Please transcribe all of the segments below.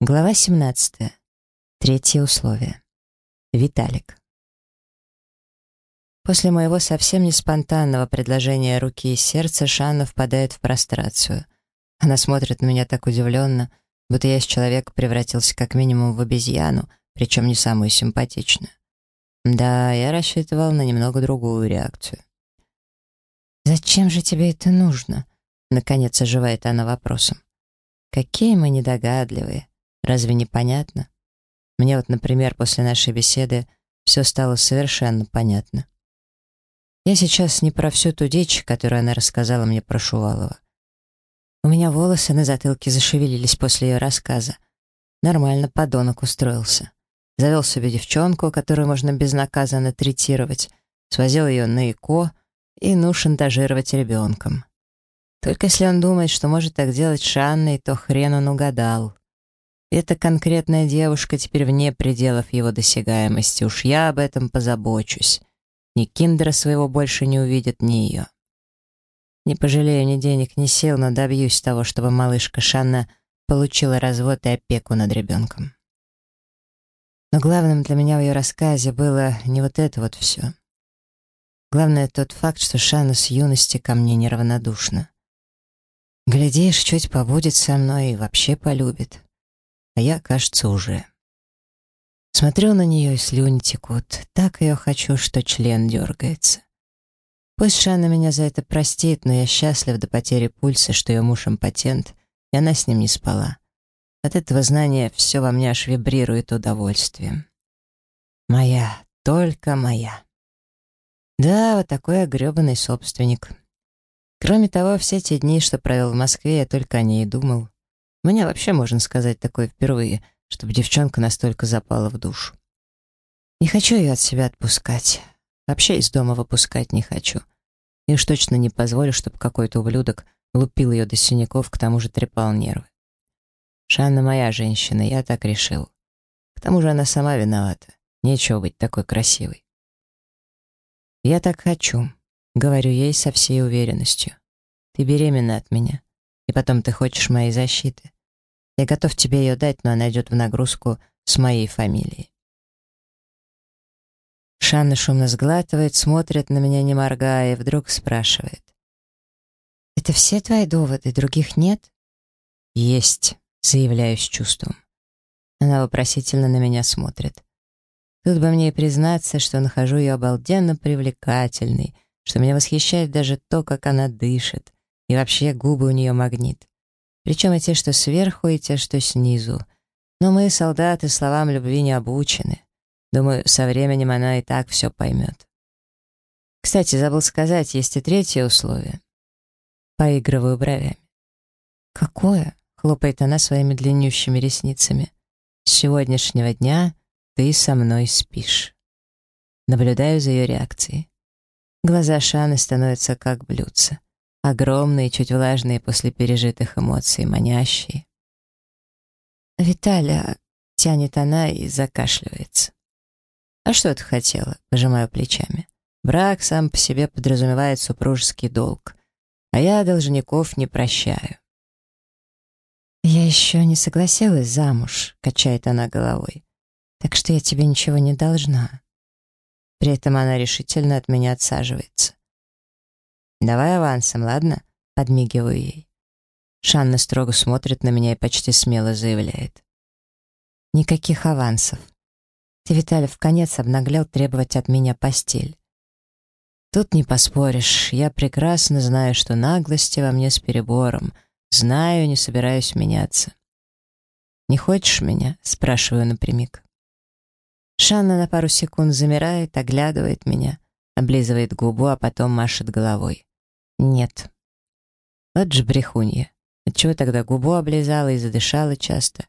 Глава 17. Третье условие. Виталик. После моего совсем не спонтанного предложения руки и сердца Шанна впадает в прострацию. Она смотрит на меня так удивленно, будто я из человека превратился как минимум в обезьяну, причем не самую симпатичную. Да, я рассчитывал на немного другую реакцию. «Зачем же тебе это нужно?» Наконец оживает она вопросом. «Какие мы недогадливые!» Разве не понятно? Мне вот, например, после нашей беседы все стало совершенно понятно. Я сейчас не про всю ту дичь, которую она рассказала мне про Шувалова. У меня волосы на затылке зашевелились после ее рассказа. Нормально подонок устроился. Завел себе девчонку, которую можно безнаказанно третировать, свозил ее на ЭКО и ну шантажировать ребенком. Только если он думает, что может так делать Шанной, то хрен он угадал. Эта конкретная девушка теперь вне пределов его досягаемости. Уж я об этом позабочусь. Ни Киндера своего больше не увидит, ни ее. Не пожалею ни денег, ни сил, но добьюсь того, чтобы малышка Шанна получила развод и опеку над ребенком. Но главным для меня в ее рассказе было не вот это вот все. Главное тот факт, что Шанна с юности ко мне неравнодушна. Глядишь, чуть побудет со мной и вообще полюбит а я, кажется, уже. Смотрю на нее, и слюни текут. Так ее хочу, что член дергается. Пусть Шана меня за это простит, но я счастлив до потери пульса, что ее муж импотент, и она с ним не спала. От этого знания все во мне аж вибрирует удовольствием. Моя, только моя. Да, вот такой огребанный собственник. Кроме того, все те дни, что провел в Москве, я только о ней и думал. Мне вообще, можно сказать, такое впервые, чтобы девчонка настолько запала в душу. Не хочу ее от себя отпускать. Вообще из дома выпускать не хочу. И уж точно не позволю, чтобы какой-то ублюдок лупил ее до синяков, к тому же трепал нервы. Шанна моя женщина, я так решил. К тому же она сама виновата. Нечего быть такой красивой. Я так хочу, говорю ей со всей уверенностью. Ты беременна от меня. И потом ты хочешь моей защиты. Я готов тебе ее дать, но она идет в нагрузку с моей фамилией. Шанна шумно сглатывает, смотрит на меня, не моргая, и вдруг спрашивает. «Это все твои доводы, других нет?» «Есть», — заявляю с чувством. Она вопросительно на меня смотрит. Тут бы мне и признаться, что нахожу ее обалденно привлекательной, что меня восхищает даже то, как она дышит, и вообще губы у нее магнит. Причем и те, что сверху, и те, что снизу. Но мы, солдаты, словам любви не обучены. Думаю, со временем она и так все поймет. Кстати, забыл сказать, есть и третье условие. Поигрываю бровями. «Какое?» — хлопает она своими длиннющими ресницами. «С сегодняшнего дня ты со мной спишь». Наблюдаю за ее реакцией. Глаза Шаны становятся как блюдца. Огромные, чуть влажные после пережитых эмоций, манящие. «Виталя», — тянет она и закашливается. «А что ты хотела?» — пожимаю плечами. «Брак сам по себе подразумевает супружеский долг, а я должников не прощаю». «Я еще не согласилась замуж», — качает она головой. «Так что я тебе ничего не должна». При этом она решительно от меня отсаживается. «Давай авансом, ладно?» — подмигиваю ей. Шанна строго смотрит на меня и почти смело заявляет. «Никаких авансов. Ты, Виталий, в конец обнаглел требовать от меня постель. Тут не поспоришь. Я прекрасно знаю, что наглости во мне с перебором. Знаю, не собираюсь меняться. «Не хочешь меня?» — спрашиваю напрямик. Шанна на пару секунд замирает, оглядывает меня, облизывает губу, а потом машет головой. Нет. Вот же брехунья. Отчего тогда губу облизала и задышала часто?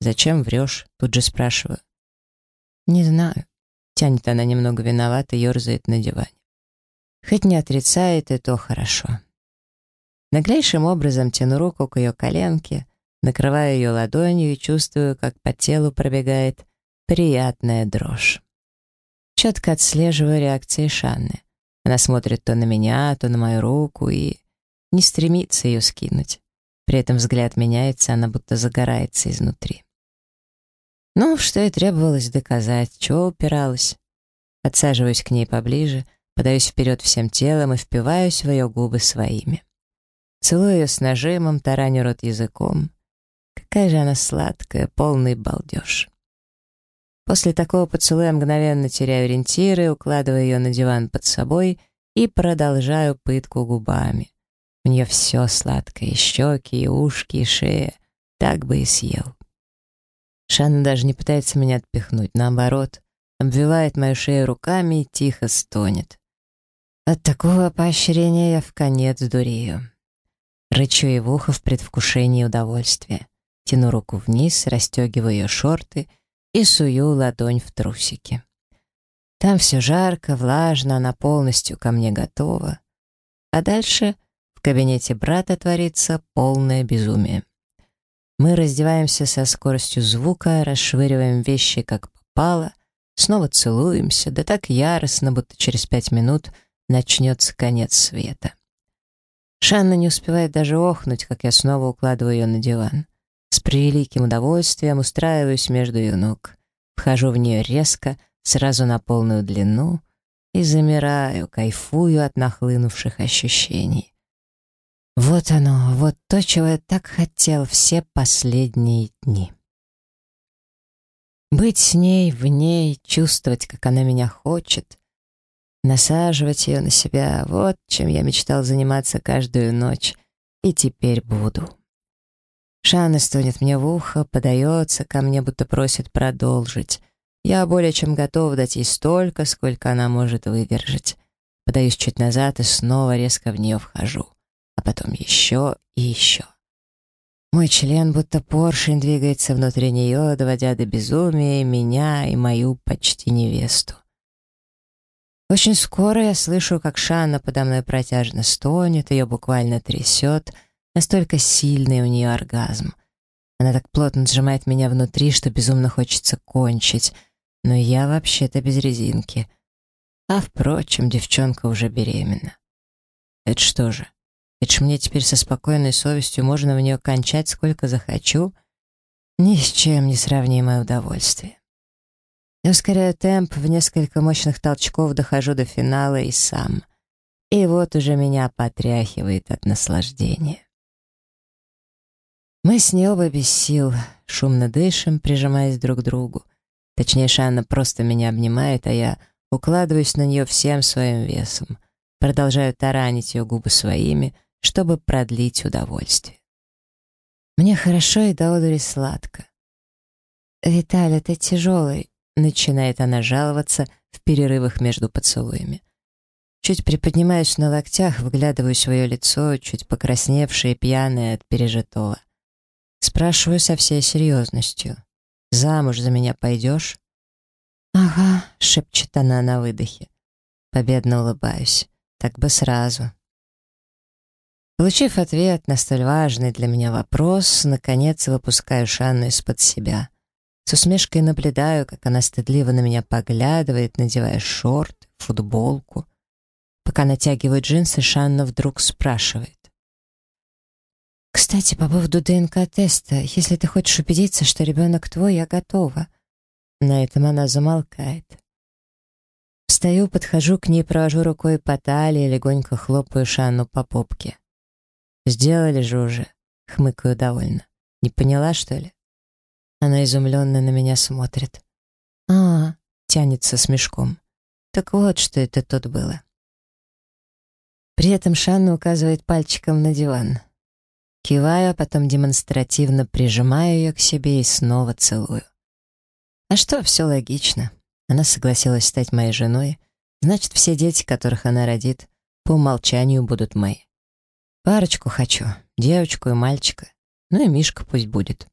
Зачем врешь? Тут же спрашиваю. Не знаю. Тянет она немного виновата, ерзает на диване. Хоть не отрицает, и то хорошо. Наглейшим образом тяну руку к ее коленке, накрываю ее ладонью и чувствую, как по телу пробегает приятная дрожь. Четко отслеживаю реакции Шанны. Она смотрит то на меня, то на мою руку и не стремится ее скинуть. При этом взгляд меняется, она будто загорается изнутри. Ну, что и требовалось доказать, чего упиралась. Подсаживаюсь к ней поближе, подаюсь вперед всем телом и впиваюсь в ее губы своими. Целую ее с нажимом, тараню рот языком. Какая же она сладкая, полный балдеж. После такого поцелуя мгновенно теряю ориентиры, укладываю ее на диван под собой и продолжаю пытку губами. У нее все сладкое, щеки, и ушки, и шея. Так бы и съел. Шанна даже не пытается меня отпихнуть, наоборот, обвивает мою шею руками и тихо стонет. От такого поощрения я в конец дурею. Рычу ей в ухо в предвкушении удовольствия. Тяну руку вниз, расстегиваю ее шорты и сую ладонь в трусики. Там все жарко, влажно, она полностью ко мне готова. А дальше в кабинете брата творится полное безумие. Мы раздеваемся со скоростью звука, расшвыриваем вещи как попало, снова целуемся, да так яростно, будто через пять минут начнется конец света. Шанна не успевает даже охнуть, как я снова укладываю ее на диван. С превеликим удовольствием устраиваюсь между ее ног. Вхожу в нее резко, сразу на полную длину и замираю, кайфую от нахлынувших ощущений. Вот оно, вот то, чего я так хотел все последние дни. Быть с ней, в ней, чувствовать, как она меня хочет, насаживать ее на себя — вот чем я мечтал заниматься каждую ночь, и теперь буду. Шанна стонет мне в ухо, подается ко мне, будто просит продолжить. Я более чем готов дать ей столько, сколько она может выдержать. Подаюсь чуть назад и снова резко в нее вхожу. А потом еще и еще. Мой член будто поршень двигается внутри нее, доводя до безумия меня и мою почти невесту. Очень скоро я слышу, как Шанна подо мной протяжно стонет, ее буквально трясет — Настолько сильный у нее оргазм. Она так плотно сжимает меня внутри, что безумно хочется кончить. Но я вообще-то без резинки. А, впрочем, девчонка уже беременна. Это что же? Это ж мне теперь со спокойной совестью можно в нее кончать сколько захочу? Ни с чем не сравнимое удовольствие. Я ускоряю темп, в несколько мощных толчков дохожу до финала и сам. И вот уже меня потряхивает от наслаждения. Мы с ней без сил, шумно дышим, прижимаясь друг к другу. Точнее, Шанна просто меня обнимает, а я укладываюсь на нее всем своим весом. Продолжаю таранить ее губы своими, чтобы продлить удовольствие. Мне хорошо и до одури сладко. «Виталий, ты тяжелый», — начинает она жаловаться в перерывах между поцелуями. Чуть приподнимаюсь на локтях, выглядываю свое лицо, чуть покрасневшее и пьяное от пережитого. Спрашиваю со всей серьезностью. «Замуж за меня пойдешь?» «Ага», — шепчет она на выдохе. Победно улыбаюсь. Так бы сразу. Получив ответ на столь важный для меня вопрос, наконец выпускаю Шанну из-под себя. С усмешкой наблюдаю, как она стыдливо на меня поглядывает, надевая шорты, футболку. Пока натягивает джинсы, Шанна вдруг спрашивает. «Кстати, по поводу ДНК-теста, если ты хочешь убедиться, что ребенок твой, я готова». На этом она замолкает. Встаю, подхожу к ней, провожу рукой по талии, легонько хлопаю Шанну по попке. «Сделали же уже», — хмыкаю довольно. «Не поняла, что ли?» Она изумленно на меня смотрит. «А, тянется с мешком. Так вот, что это тут было». При этом Шанна указывает пальчиком на диван. Киваю, а потом демонстративно прижимаю ее к себе и снова целую. А что, все логично. Она согласилась стать моей женой, значит, все дети, которых она родит, по умолчанию будут мои. Парочку хочу, девочку и мальчика, ну и Мишка пусть будет.